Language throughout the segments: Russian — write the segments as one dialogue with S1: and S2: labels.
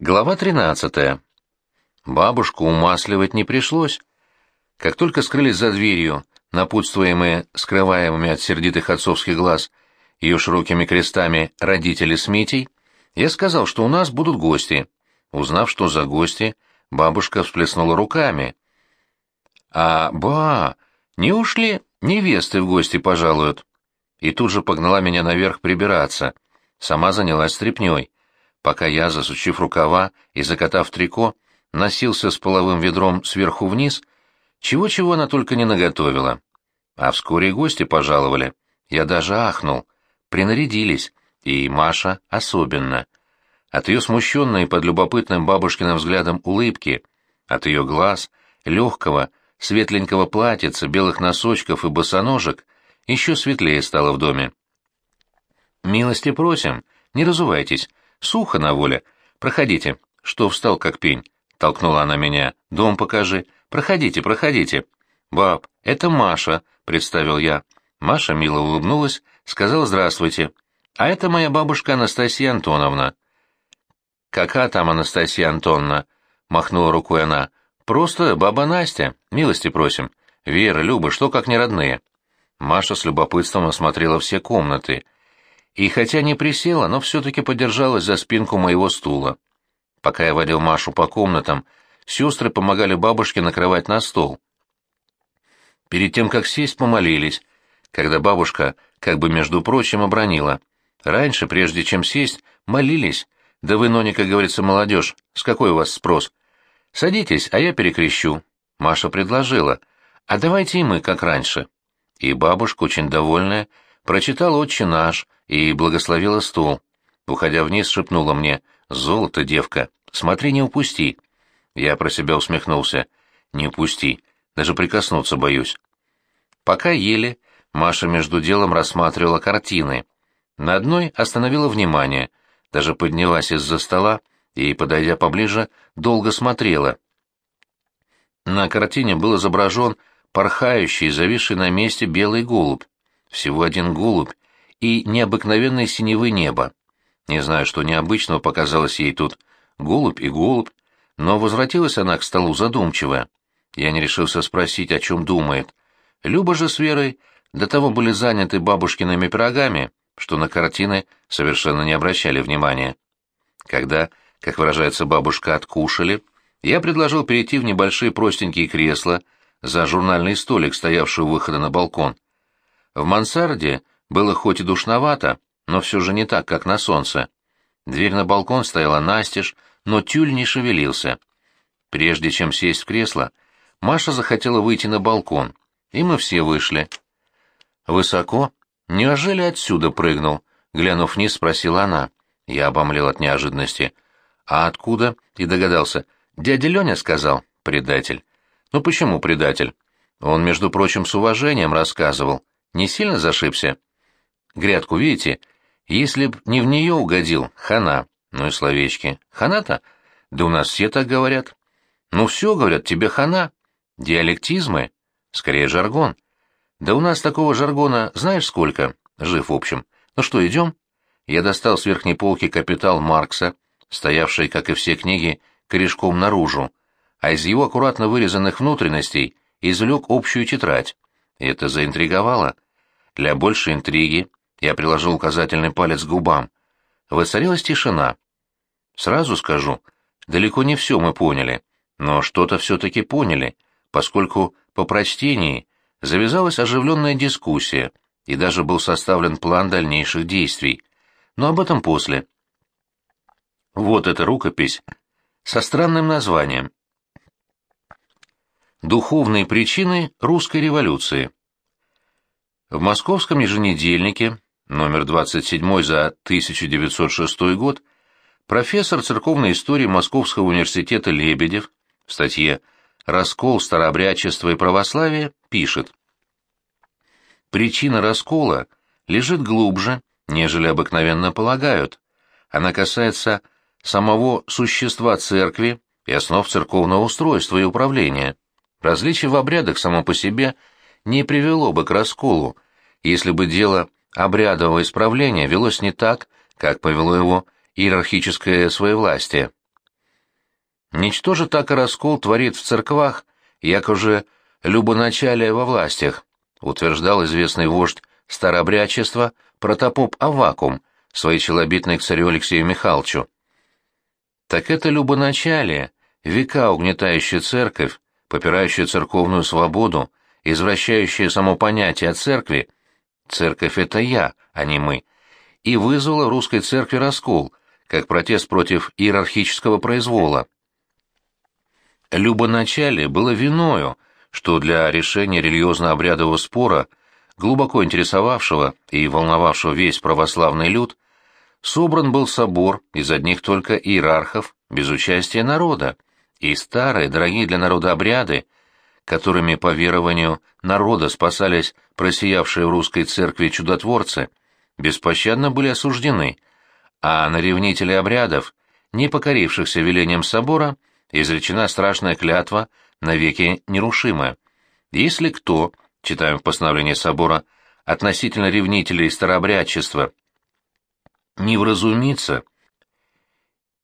S1: Глава 13. Бабушку умасливать не пришлось. Как только скрылись за дверью, напутствуемые скрываемыми от сердитых отцовских глаз ее широкими крестами родители с Митей, я сказал, что у нас будут гости. Узнав, что за гости, бабушка всплеснула руками. «А, ба, не ушли, невесты в гости пожалуют». И тут же погнала меня наверх прибираться. Сама занялась стряпнёй пока я, засучив рукава и закатав трико, носился с половым ведром сверху вниз, чего-чего она только не наготовила. А вскоре гости пожаловали. Я даже ахнул. Принарядились, и Маша особенно. От ее смущенной под любопытным бабушкиным взглядом улыбки, от ее глаз, легкого, светленького платьица, белых носочков и босоножек, еще светлее стало в доме. «Милости просим, не разувайтесь, Сухо на воле. Проходите. Что встал как пень? Толкнула она меня. Дом покажи. Проходите, проходите. Баб, это Маша, представил я. Маша мило улыбнулась, сказала здравствуйте. А это моя бабушка Анастасия Антоновна. Какая там Анастасия Антоновна? Махнула рукой она. Просто баба Настя. Милости просим. Вера, Люба, что как не родные. Маша с любопытством осмотрела все комнаты — и хотя не присела, но все-таки подержалась за спинку моего стула. Пока я водил Машу по комнатам, сестры помогали бабушке накрывать на стол. Перед тем, как сесть, помолились, когда бабушка, как бы между прочим, обронила. Раньше, прежде чем сесть, молились. Да вы, Ноня, как говорится, молодежь, с какой у вас спрос? Садитесь, а я перекрещу. Маша предложила. А давайте и мы, как раньше. И бабушка, очень довольная, прочитала «Отче наш», и благословила стол. Уходя вниз, шепнула мне «Золото, девка, смотри, не упусти». Я про себя усмехнулся. «Не упусти, даже прикоснуться боюсь». Пока ели, Маша между делом рассматривала картины. На одной остановила внимание, даже поднялась из-за стола и, подойдя поближе, долго смотрела. На картине был изображен порхающий, зависший на месте белый голубь. Всего один голубь, и необыкновенной синевы неба. Не знаю, что необычного показалось ей тут. Голубь и голубь. Но возвратилась она к столу задумчивая. Я не решился спросить, о чем думает. Люба же с Верой до того были заняты бабушкиными пирогами, что на картины совершенно не обращали внимания. Когда, как выражается бабушка, откушали, я предложил перейти в небольшие простенькие кресла за журнальный столик, стоявший у выхода на балкон. В мансарде было хоть и душновато, но все же не так, как на солнце. Дверь на балкон стояла настежь, но тюль не шевелился. Прежде чем сесть в кресло, Маша захотела выйти на балкон, и мы все вышли. «Высоко? Неужели отсюда прыгнул?» Глянув вниз, спросила она. Я обомлел от неожиданности. «А откуда?» И догадался. «Дядя Леня сказал, предатель». «Ну почему предатель?» Он, между прочим, с уважением рассказывал. Не сильно зашибся?» Грядку видите? Если б не в нее угодил, хана. Ну и словечки. Хана-то? Да у нас все так говорят. Ну все, говорят, тебе хана. Диалектизмы? Скорее жаргон. Да у нас такого жаргона знаешь сколько? Жив, в общем. Ну что, идем? Я достал с верхней полки «Капитал» Маркса, стоявший, как и все книги, корешком наружу, а из его аккуратно вырезанных внутренностей извлек общую тетрадь. Это заинтриговало. Для большей интриги я приложил указательный палец к губам. Воцарилась тишина. Сразу скажу, далеко не все мы поняли, но что-то все-таки поняли, поскольку по прочтении завязалась оживленная дискуссия, и даже был составлен план дальнейших действий. Но об этом после. Вот эта рукопись со странным названием. Духовные причины русской революции. В московском еженедельнике номер 27 за 1906 год, профессор церковной истории Московского университета Лебедев в статье «Раскол старообрядчества и православия» пишет «Причина раскола лежит глубже, нежели обыкновенно полагают. Она касается самого существа церкви и основ церковного устройства и управления. Различие в обрядах само по себе не привело бы к расколу, если бы дело обрядового исправления велось не так, как повело его иерархическое своевластие. Ничто же так и раскол творит в церквах, як уже любоначалие во властях, утверждал известный вождь старообрядчества протопоп Авакум своей челобитной к царю Алексею Михайловичу. Так это любоначалие, века угнетающая церковь, попирающая церковную свободу, извращающая само понятие о церкви, церковь — это я, а не мы, и вызвало в русской церкви раскол, как протест против иерархического произвола. Любоначалие было виною, что для решения религиозно-обрядового спора, глубоко интересовавшего и волновавшего весь православный люд, собран был собор из одних только иерархов, без участия народа, и старые, дорогие для народа обряды, которыми, по верованию народа, спасались просиявшие в русской церкви чудотворцы, беспощадно были осуждены, а на ревнителей обрядов, не покорившихся велением собора, изречена страшная клятва, навеки нерушимая. Если кто, читаем в постановлении собора, относительно ревнителей старообрядчества, не вразумится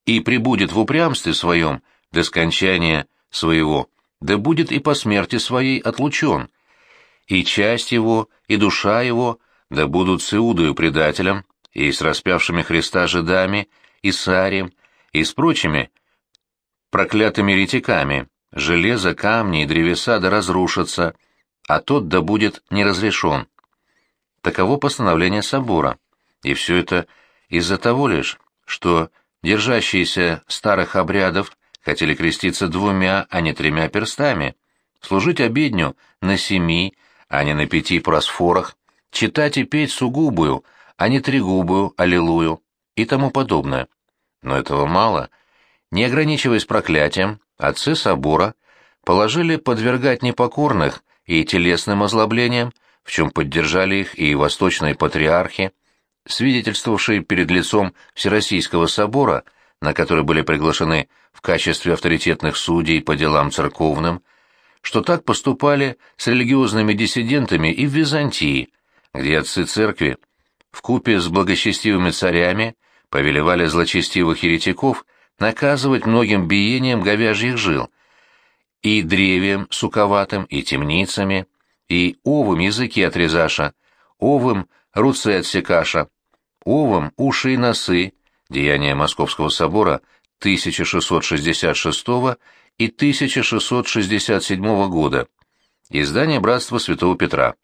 S1: и прибудет в упрямстве своем до скончания своего, да будет и по смерти своей отлучен, и часть его, и душа его, да будут с Иудою предателем, и с распявшими Христа жидами, и с Арием, и с прочими проклятыми ретиками, железо, камни и древеса да разрушатся, а тот да будет не разрешен. Таково постановление собора, и все это из-за того лишь, что держащиеся старых обрядов хотели креститься двумя, а не тремя перстами, служить обедню на семи, а не на пяти просфорах, читать и петь сугубую, а не тригубую аллилуйю и тому подобное. Но этого мало. Не ограничиваясь проклятием, отцы собора положили подвергать непокорных и телесным озлоблениям, в чем поддержали их и восточные патриархи, свидетельствовавшие перед лицом Всероссийского собора, на который были приглашены в качестве авторитетных судей по делам церковным, что так поступали с религиозными диссидентами и в Византии, где отцы церкви в купе с благочестивыми царями повелевали злочестивых еретиков наказывать многим биением говяжьих жил, и древием суковатым, и темницами, и овым языки отрезаша, овым руцы отсекаша, овом уши и носы, деяния Московского собора 1666 и 1667 года, издание Братства Святого Петра.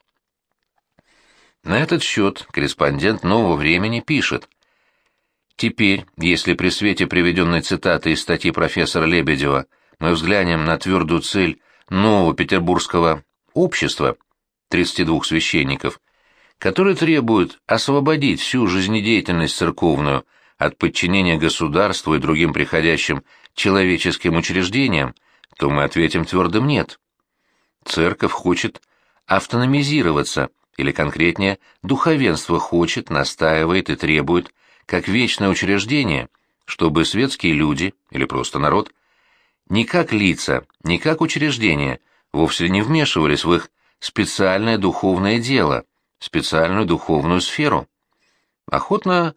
S1: На этот счет корреспондент «Нового времени» пишет. Теперь, если при свете приведенной цитаты из статьи профессора Лебедева мы взглянем на твердую цель нового петербургского общества, 32 священников, который требует освободить всю жизнедеятельность церковную от подчинения государству и другим приходящим человеческим учреждениям, то мы ответим твердым «нет». Церковь хочет автономизироваться, или конкретнее, духовенство хочет, настаивает и требует, как вечное учреждение, чтобы светские люди, или просто народ, не как лица, не как учреждения, вовсе не вмешивались в их специальное духовное дело, специальную духовную сферу. Охотно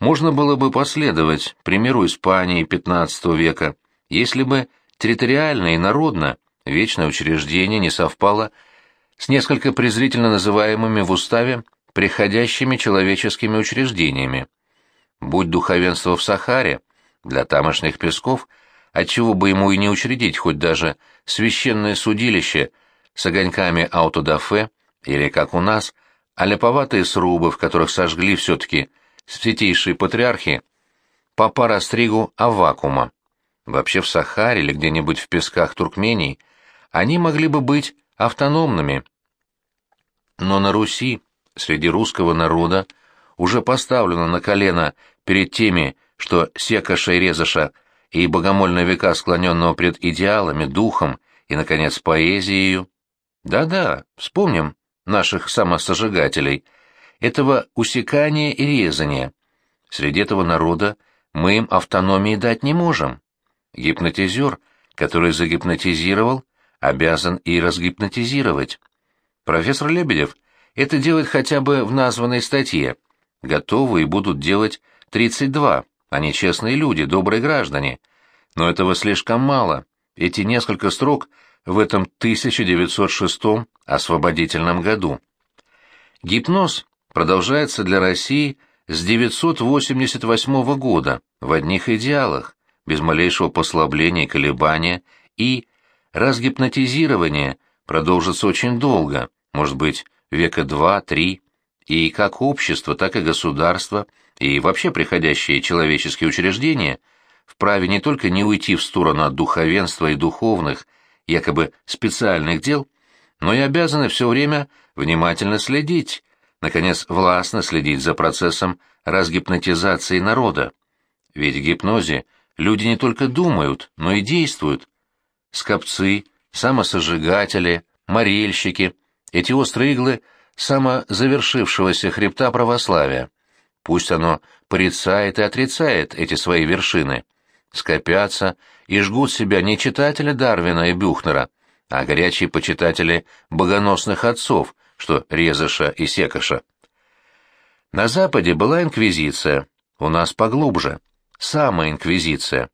S1: можно было бы последовать примеру Испании XV века, если бы территориально и народно вечное учреждение не совпало с несколько презрительно называемыми в уставе приходящими человеческими учреждениями. Будь духовенство в Сахаре, для тамошних песков, отчего бы ему и не учредить хоть даже священное судилище с огоньками аутодафе, или, как у нас, а ляповатые срубы, в которых сожгли все-таки святейшие патриархи, папа Растригу Авакума. Вообще в Сахаре или где-нибудь в песках Туркмении они могли бы быть автономными. Но на Руси, среди русского народа, уже поставлено на колено перед теми, что секаша и и богомольные века склоненного пред идеалами, духом и, наконец, поэзией. Да-да, вспомним наших самосожигателей, этого усекания и резания. Среди этого народа мы им автономии дать не можем. Гипнотизер, который загипнотизировал, обязан и разгипнотизировать. Профессор Лебедев это делает хотя бы в названной статье. Готовы и будут делать 32, они честные люди, добрые граждане. но этого слишком мало. Эти несколько строк в этом 1906 освободительном году. Гипноз продолжается для России с 988 года в одних идеалах, без малейшего послабления и колебания, и разгипнотизирование продолжится очень долго, может быть, века два-три, и как общество, так и государство, и вообще приходящие человеческие учреждения вправе не только не уйти в сторону от духовенства и духовных, якобы специальных дел, но и обязаны все время внимательно следить, наконец, властно следить за процессом разгипнотизации народа. Ведь в гипнозе люди не только думают, но и действуют. Скопцы, самосожигатели, морельщики, эти острые иглы самозавершившегося хребта православия. Пусть оно порицает и отрицает эти свои вершины, скопятся и жгут себя не читатели Дарвина и Бюхнера, а горячие почитатели богоносных отцов, что Резаша и Секаша. На Западе была инквизиция, у нас поглубже, самая инквизиция.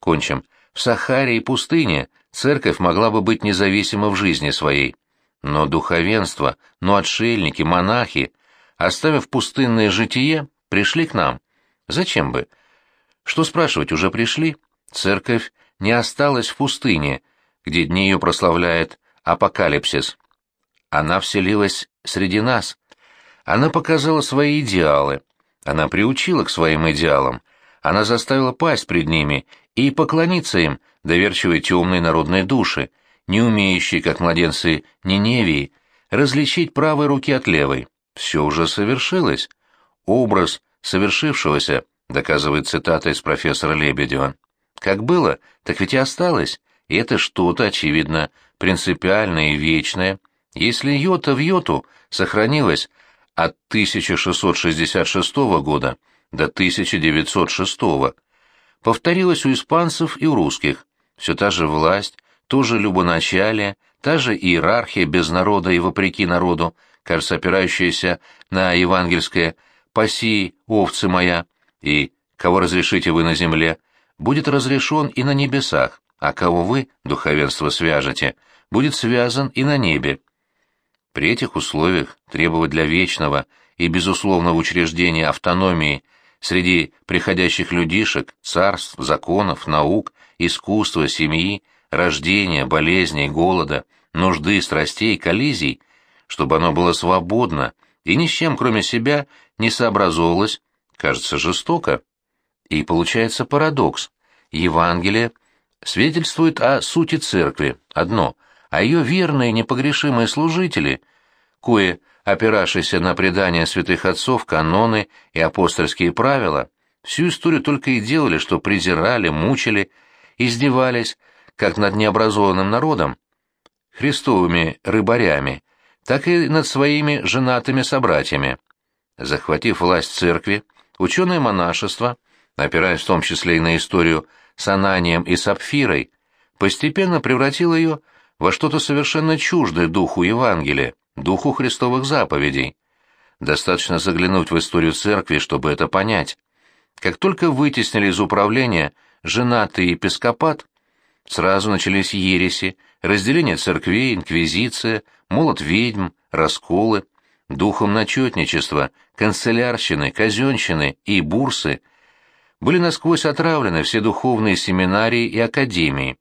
S1: Кончим. В Сахаре и пустыне церковь могла бы быть независима в жизни своей. Но духовенство, но отшельники, монахи, оставив пустынное житие, пришли к нам. Зачем бы? Что спрашивать, уже пришли? Церковь не осталась в пустыне, где дни ее прославляет апокалипсис. Она вселилась среди нас. Она показала свои идеалы. Она приучила к своим идеалам. Она заставила пасть пред ними и поклониться им, доверчивой темной народной души, не умеющей, как младенцы Ниневии, различить правой руки от левой. Все уже совершилось. Образ совершившегося, доказывает цитата из профессора Лебедева. Как было, так ведь и осталось, и это что-то, очевидно, принципиальное и вечное, если йота в йоту сохранилось от 1666 года до 1906, повторилось у испанцев и у русских, все та же власть, то же любоначалие, та же иерархия без народа и вопреки народу, кажется, опирающаяся на евангельское «паси, овцы моя» и «кого разрешите вы на земле», будет разрешен и на небесах, а кого вы, духовенство, свяжете, будет связан и на небе. При этих условиях требовать для вечного и безусловного учреждения автономии среди приходящих людишек, царств, законов, наук, искусства, семьи, рождения, болезней, голода, нужды, страстей, коллизий, чтобы оно было свободно и ни с чем, кроме себя, не сообразовалось, кажется жестоко. И получается парадокс. Евангелие свидетельствует о сути церкви, одно, а ее верные непогрешимые служители, кое, опиравшиеся на предания святых отцов, каноны и апостольские правила, всю историю только и делали, что презирали, мучили, издевались, как над необразованным народом, христовыми рыбарями, так и над своими женатыми собратьями. Захватив власть церкви, ученое монашество, опираясь в том числе и на историю с Ананием и Сапфирой, постепенно превратило ее во что-то совершенно чуждое духу Евангелия, духу христовых заповедей. Достаточно заглянуть в историю церкви, чтобы это понять. Как только вытеснили из управления женатый епископат, Сразу начались ереси, разделение церквей, инквизиция, молот ведьм, расколы, духом начетничества, канцелярщины, казенщины и бурсы были насквозь отравлены все духовные семинарии и академии.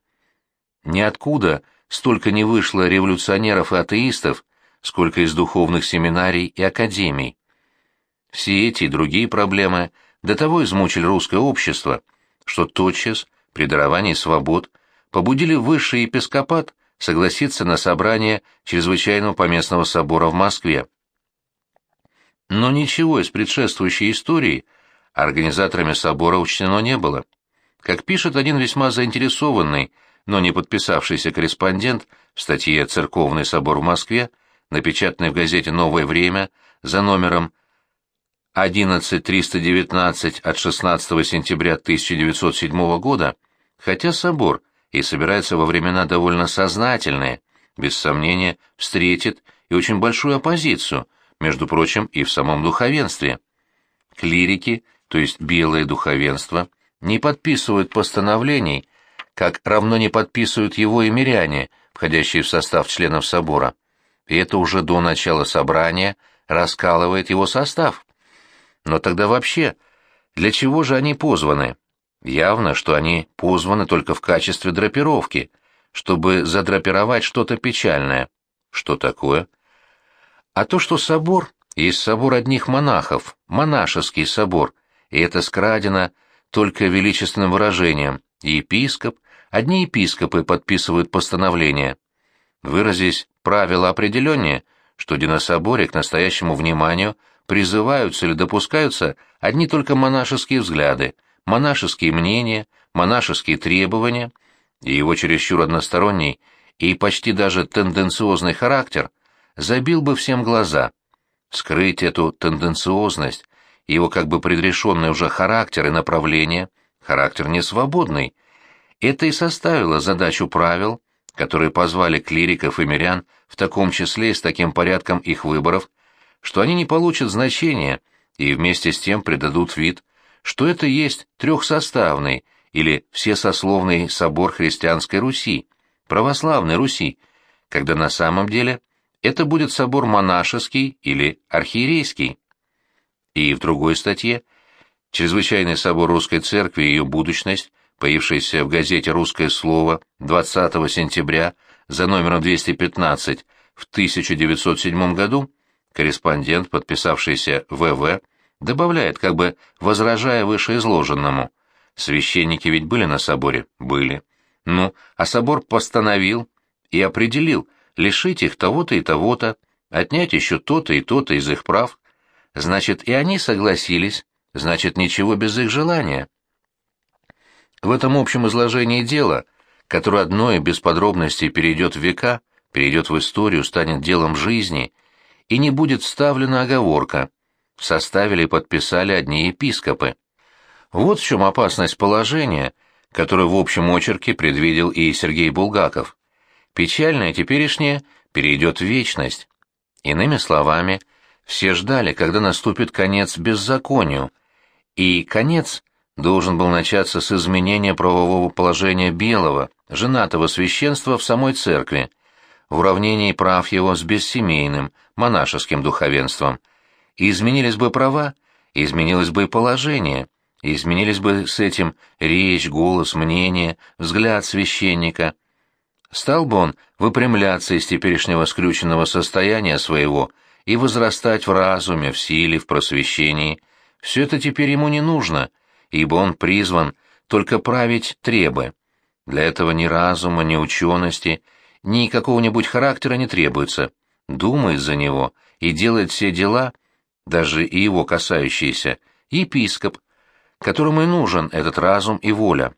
S1: Ниоткуда столько не вышло революционеров и атеистов, сколько из духовных семинарий и академий. Все эти и другие проблемы до того измучили русское общество, что тотчас, при даровании свобод, побудили высший епископат согласиться на собрание Чрезвычайного поместного собора в Москве. Но ничего из предшествующей истории организаторами собора учтено не было. Как пишет один весьма заинтересованный, но не подписавшийся корреспондент в статье «Церковный собор в Москве», напечатанной в газете «Новое время» за номером 11319 от 16 сентября 1907 года, хотя собор и собирается во времена довольно сознательные, без сомнения, встретит и очень большую оппозицию, между прочим, и в самом духовенстве. Клирики, то есть белое духовенство, не подписывают постановлений, как равно не подписывают его и миряне, входящие в состав членов собора. И это уже до начала собрания раскалывает его состав. Но тогда вообще, для чего же они позваны? Явно, что они позваны только в качестве драпировки, чтобы задрапировать что-то печальное. Что такое? А то, что собор есть собор одних монахов, монашеский собор, и это скрадено только величественным выражением. Епископ, одни епископы подписывают постановления. Выразись правила определеннее, что на соборе к настоящему вниманию призываются или допускаются одни только монашеские взгляды, монашеские мнения, монашеские требования, и его чересчур односторонний и почти даже тенденциозный характер забил бы всем глаза. Скрыть эту тенденциозность, его как бы предрешенный уже характер и направление, характер несвободный, это и составило задачу правил, которые позвали клириков и мирян в таком числе и с таким порядком их выборов, что они не получат значения и вместе с тем придадут вид, что это есть трехсоставный или всесословный собор христианской Руси, православной Руси, когда на самом деле это будет собор монашеский или архиерейский. И в другой статье «Чрезвычайный собор Русской Церкви и ее будущность», появившийся в газете «Русское слово» 20 сентября за номером 215 в 1907 году, корреспондент, подписавшийся ВВ, добавляет, как бы возражая вышеизложенному. Священники ведь были на соборе? Были. Ну, а собор постановил и определил – лишить их того-то и того-то, отнять еще то-то и то-то из их прав. Значит, и они согласились, значит, ничего без их желания. В этом общем изложении дела, которое одно и без подробностей перейдет в века, перейдет в историю, станет делом жизни, и не будет вставлена оговорка. Составили и подписали одни епископы. Вот в чем опасность положения, которое в общем очерке предвидел и Сергей Булгаков. Печальное теперешнее перейдет в вечность. Иными словами, все ждали, когда наступит конец беззаконию, и конец должен был начаться с изменения правового положения белого, женатого священства в самой церкви, в уравнении прав его с бессемейным, монашеским духовенством. И изменились бы права, изменилось бы и положение, изменились бы с этим речь, голос, мнение, взгляд священника – Стал бы он выпрямляться из теперешнего скрюченного состояния своего и возрастать в разуме, в силе, в просвещении. Все это теперь ему не нужно, ибо он призван только править требы. Для этого ни разума, ни учености, ни какого-нибудь характера не требуется. Думает за него и делает все дела, даже и его касающиеся, епископ, которому и нужен этот разум и воля.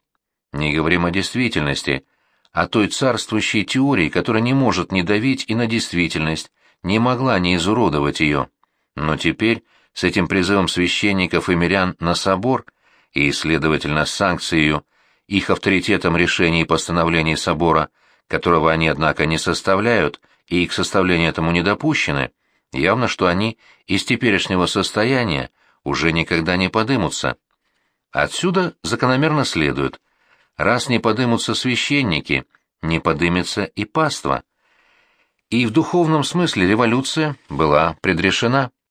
S1: Не говорим о действительности, о той царствующей теории, которая не может не давить и на действительность, не могла не изуродовать ее. Но теперь, с этим призывом священников и мирян на собор, и, следовательно, санкцией их авторитетом решений и постановлений собора, которого они, однако, не составляют, и к составлению этому не допущены, явно, что они из теперешнего состояния уже никогда не подымутся. Отсюда закономерно следует – Раз не подымутся священники, не подымется и паства. И в духовном смысле революция была предрешена.